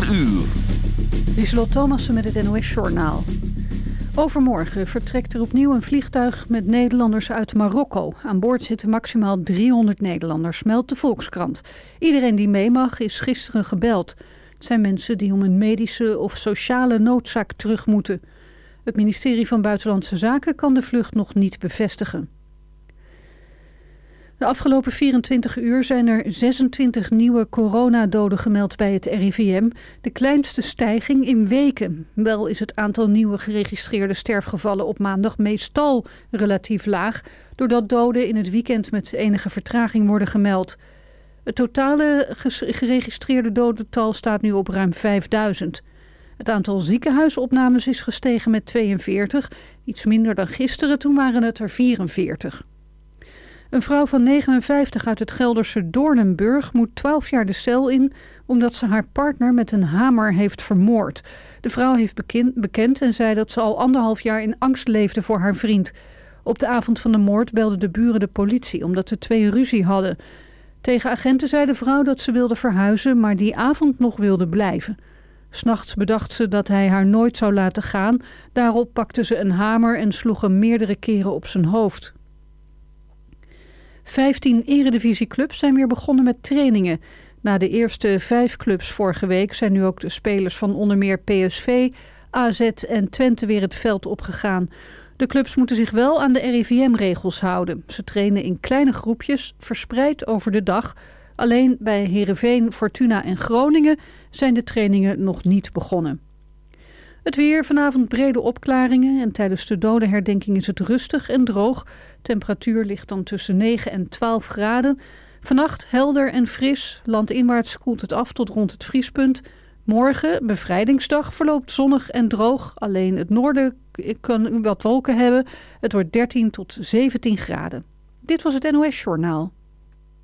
4 uur. Lieselot Thomassen met het NOS-journaal. Overmorgen vertrekt er opnieuw een vliegtuig met Nederlanders uit Marokko. Aan boord zitten maximaal 300 Nederlanders, meldt de Volkskrant. Iedereen die mee mag is gisteren gebeld. Het zijn mensen die om een medische of sociale noodzaak terug moeten. Het ministerie van Buitenlandse Zaken kan de vlucht nog niet bevestigen. De afgelopen 24 uur zijn er 26 nieuwe coronadoden gemeld bij het RIVM. De kleinste stijging in weken. Wel is het aantal nieuwe geregistreerde sterfgevallen op maandag meestal relatief laag... doordat doden in het weekend met enige vertraging worden gemeld. Het totale geregistreerde dodental staat nu op ruim 5000. Het aantal ziekenhuisopnames is gestegen met 42, iets minder dan gisteren, toen waren het er 44. Een vrouw van 59 uit het Gelderse Doornenburg moet 12 jaar de cel in omdat ze haar partner met een hamer heeft vermoord. De vrouw heeft bekend en zei dat ze al anderhalf jaar in angst leefde voor haar vriend. Op de avond van de moord belden de buren de politie omdat de twee ruzie hadden. Tegen agenten zei de vrouw dat ze wilde verhuizen, maar die avond nog wilde blijven. S'nachts bedacht ze dat hij haar nooit zou laten gaan. Daarop pakte ze een hamer en sloeg hem meerdere keren op zijn hoofd. Vijftien eredivisieclubs zijn weer begonnen met trainingen. Na de eerste vijf clubs vorige week zijn nu ook de spelers van onder meer PSV, AZ en Twente weer het veld opgegaan. De clubs moeten zich wel aan de RIVM-regels houden. Ze trainen in kleine groepjes, verspreid over de dag. Alleen bij Heerenveen, Fortuna en Groningen zijn de trainingen nog niet begonnen. Het weer, vanavond brede opklaringen en tijdens de dodenherdenking is het rustig en droog. Temperatuur ligt dan tussen 9 en 12 graden. Vannacht helder en fris. Landinwaarts koelt het af tot rond het vriespunt. Morgen, bevrijdingsdag, verloopt zonnig en droog. Alleen het noorden kan wat wolken hebben. Het wordt 13 tot 17 graden. Dit was het NOS Journaal.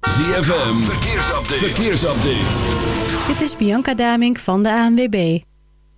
ZFM, verkeersupdate. verkeersupdate. Dit is Bianca Damink van de ANWB.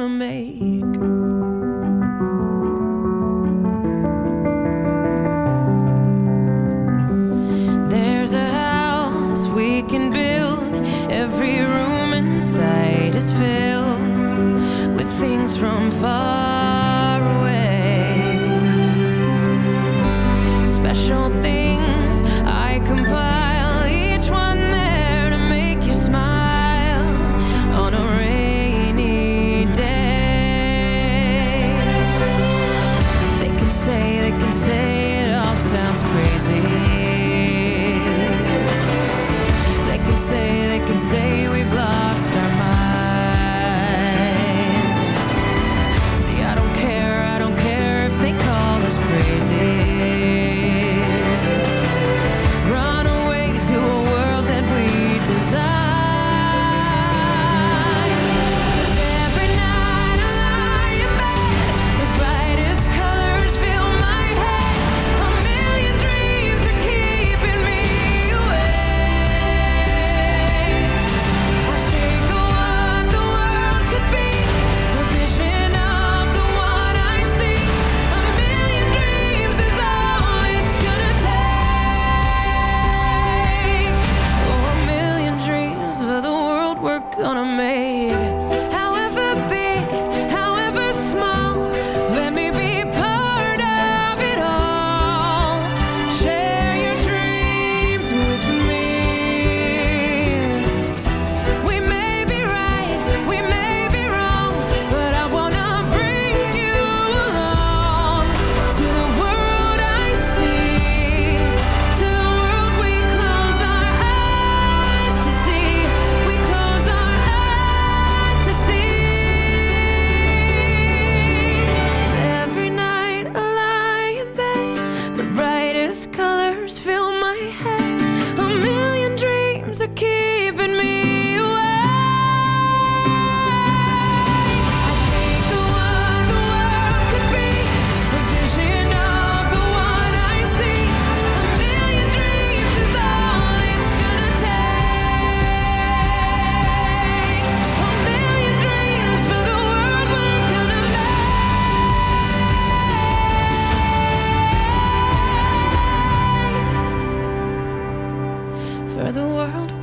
wanna make.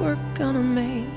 we're gonna make.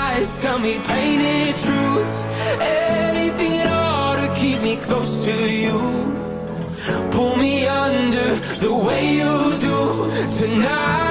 tell me painted truths. Anything at all to keep me close to you. Pull me under the way you do. Tonight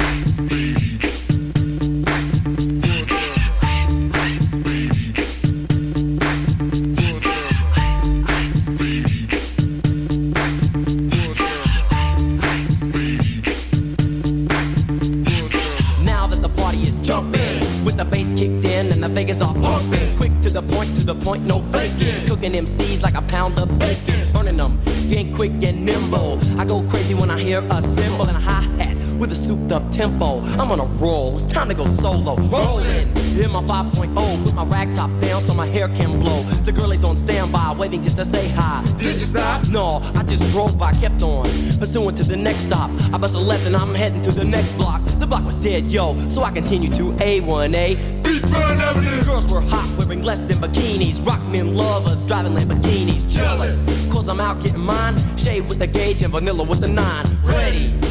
to the point, no faking. Cooking MCs like a pound of bacon. Burning them, ain't quick and nimble. I go crazy when I hear a cymbal and a hi hat with a souped up tempo. I'm on a roll, it's time to go solo. Rolling, hit my 5.0, put my rag top down so my hair can blow. Waiting just to say hi. Did you stop? No, I just drove by, kept on. Pursuing to the next stop. I bust a left and I'm heading to the next block. The block was dead, yo, so I continue to A1A. Beachfront Avenue. Girls were hot, wearing less than bikinis. Rock men lovers, driving Lamborghinis. Jealous, cause I'm out getting mine. Shade with the gauge and vanilla with the nine. Ready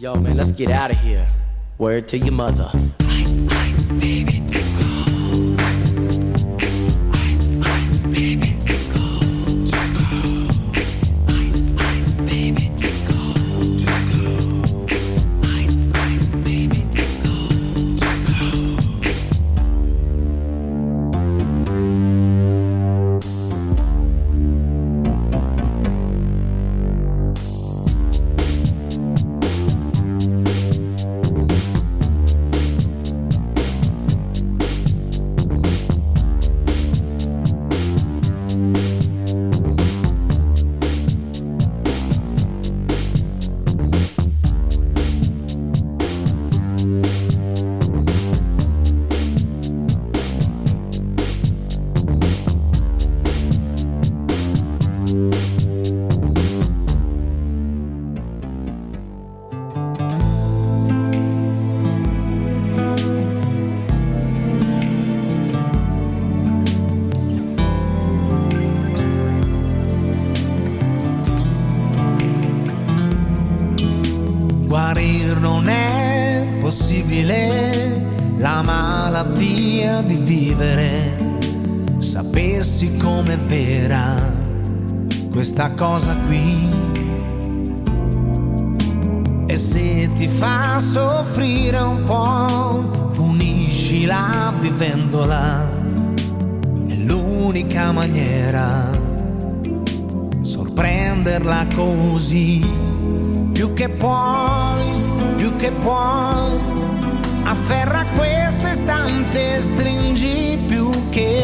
Yo, man, let's get out of here. Word to your mother. Ice, ice, baby,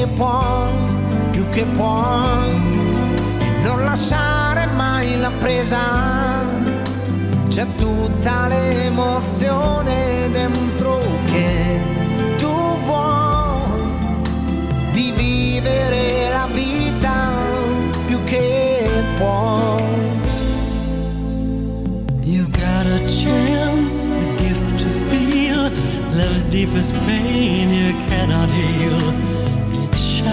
che puoi, più che puoi, e non lasciare mai la presa, c'è tutta l'emozione dentro che tu vuoi di vivere la vita più che puoi. You've got a chance, the gift to feel love's deepest pain you heal.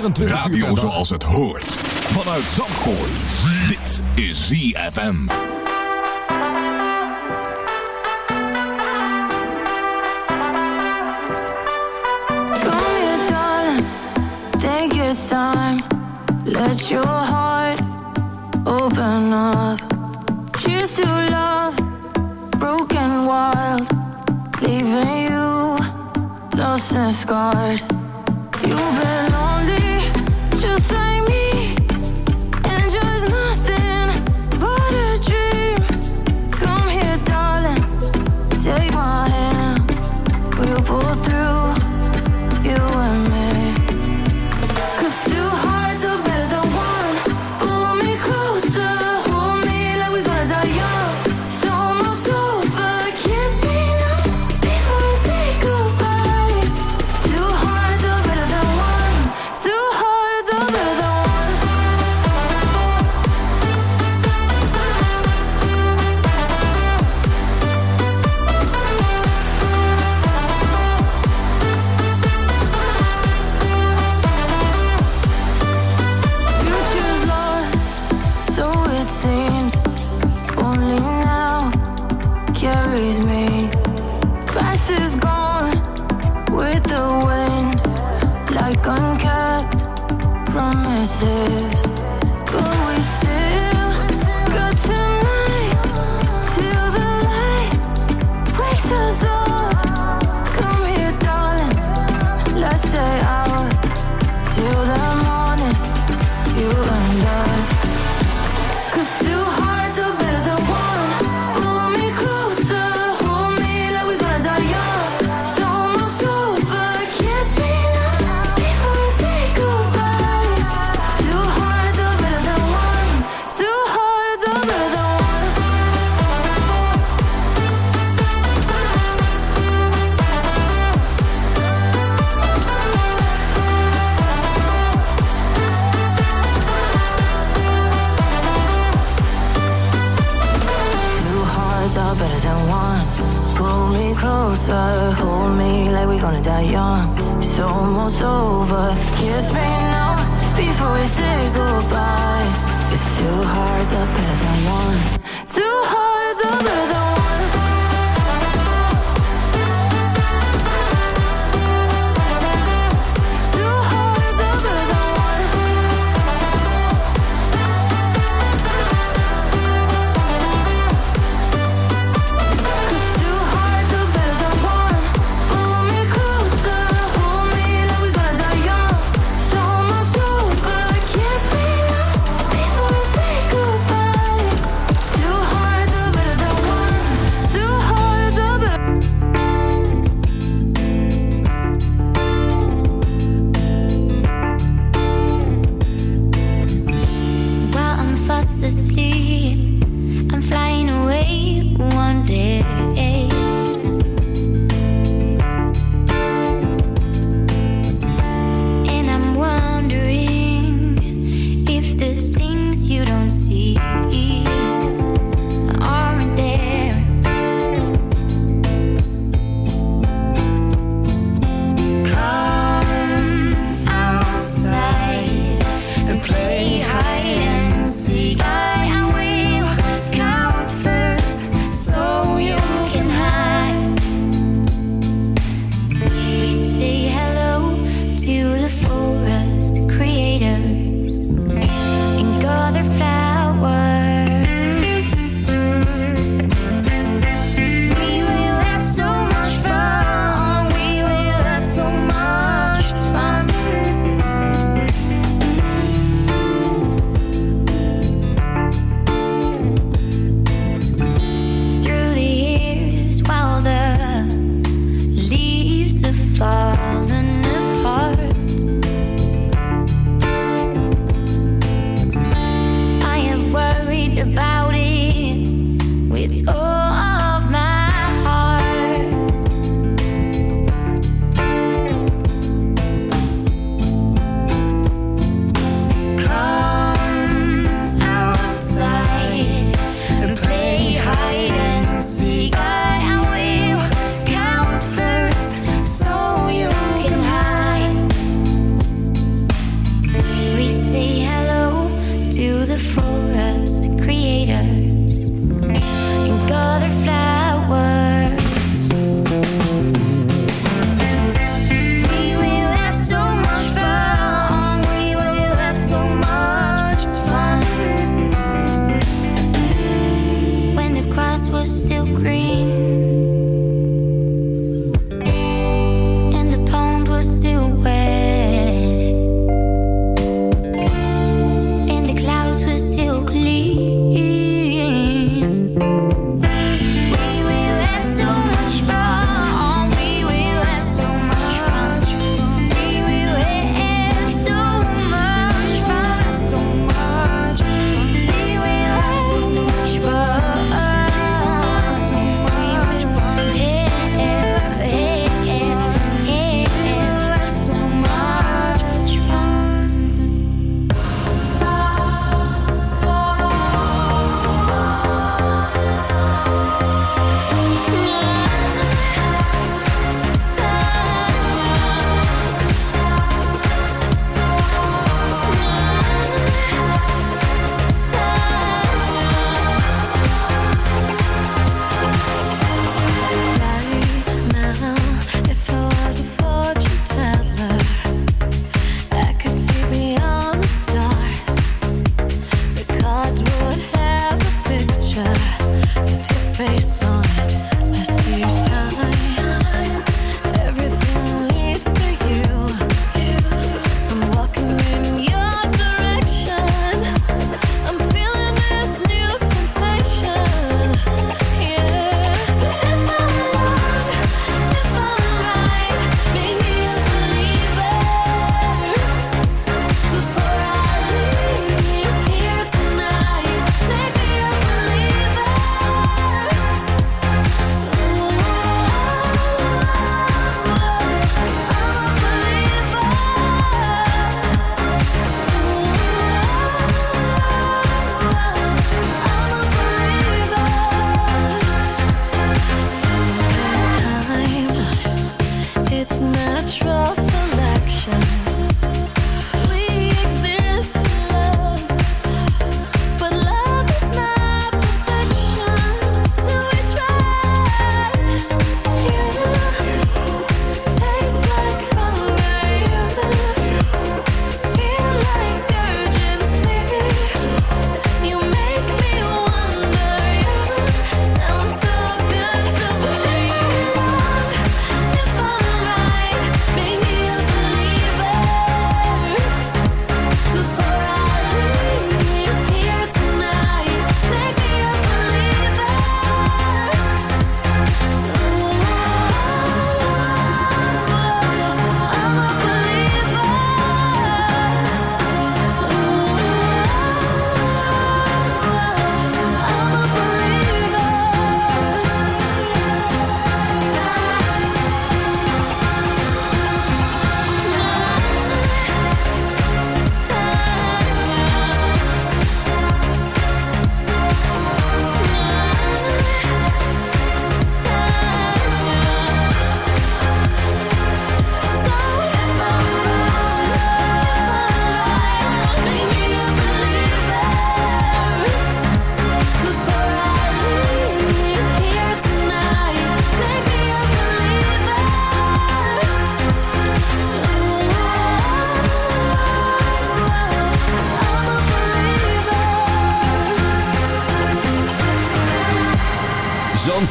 24 Radio uur zoals het hoort. Vanuit Zandvoort. Dit is ZFM. Time. Let your heart open up. To love. Broken wild. Leaving you lost and scarred. You just. so closer, hold me like we're gonna die young. It's almost over. Kiss me now before we say goodbye. It's two hearts up at one.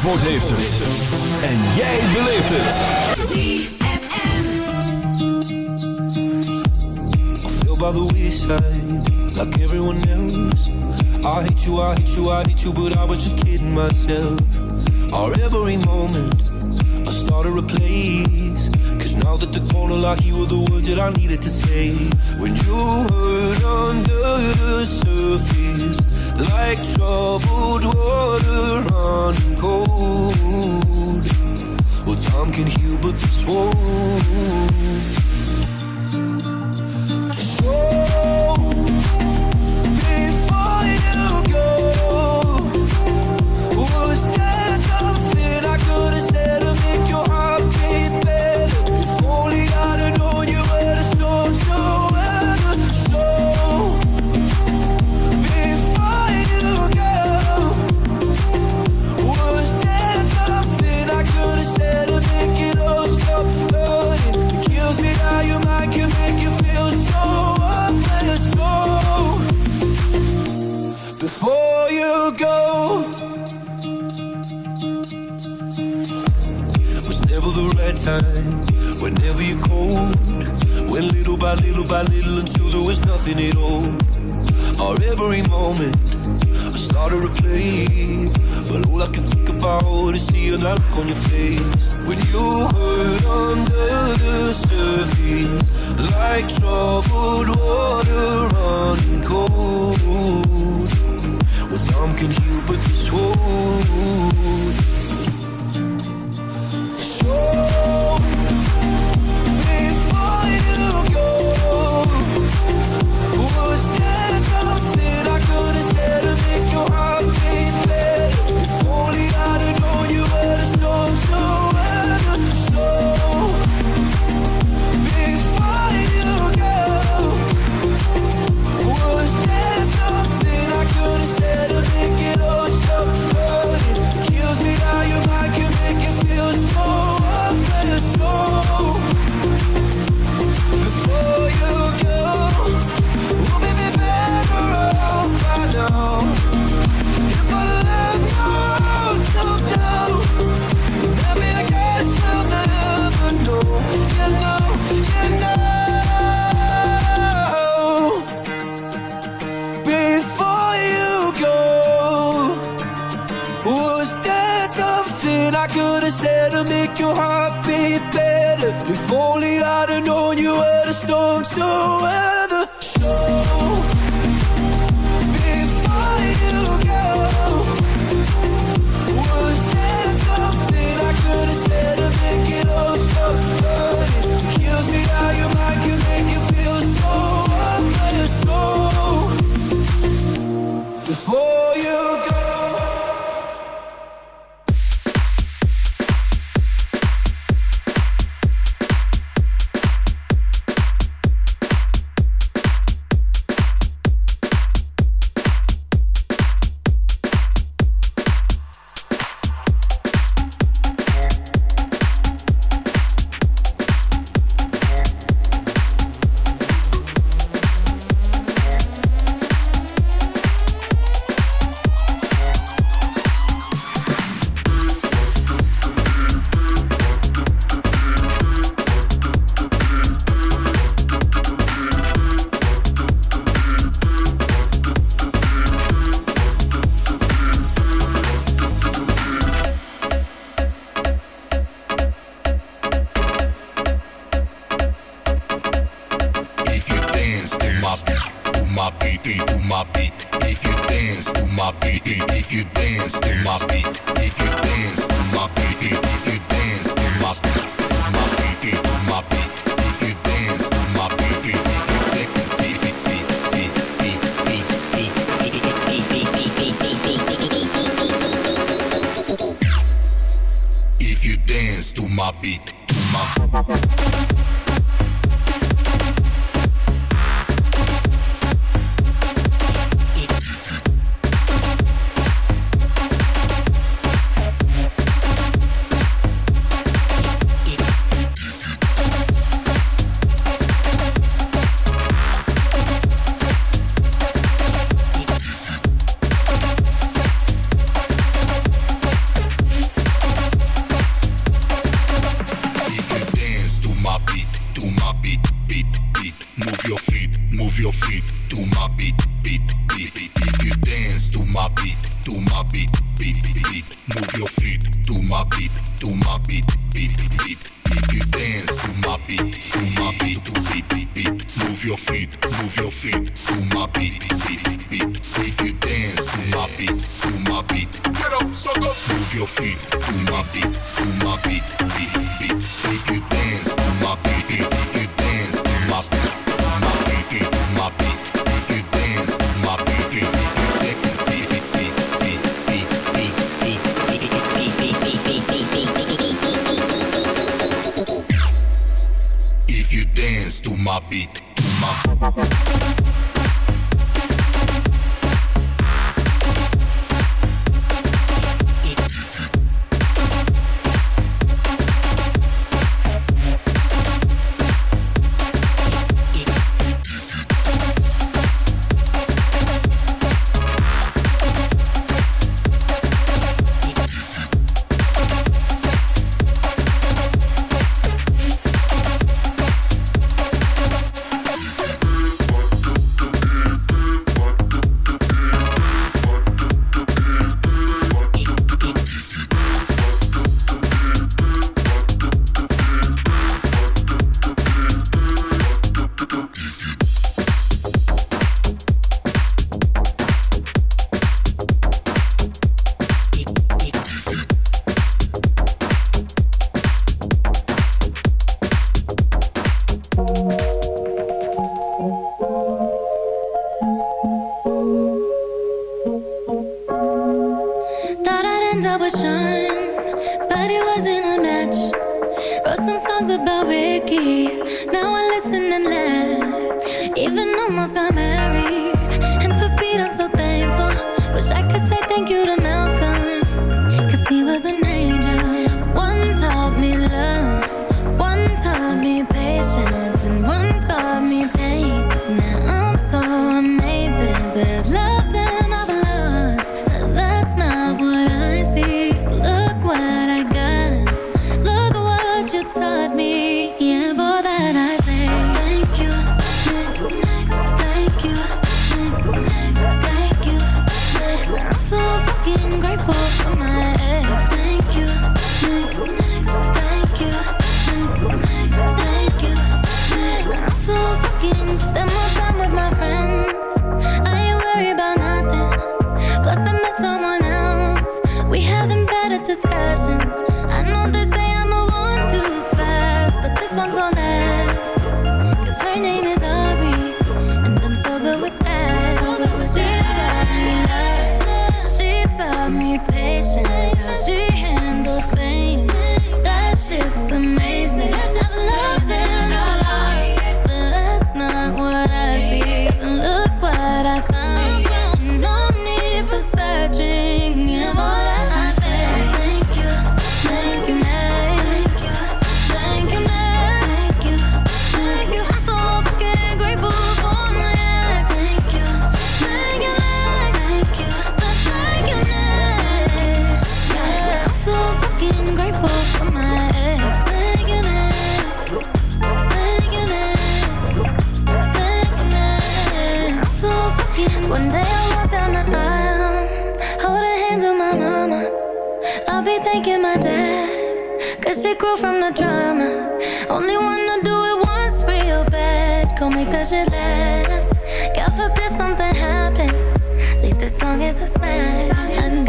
Zandvoort heeft my beat, got me patience. She handles pain. That shit's amazing. long as I smile.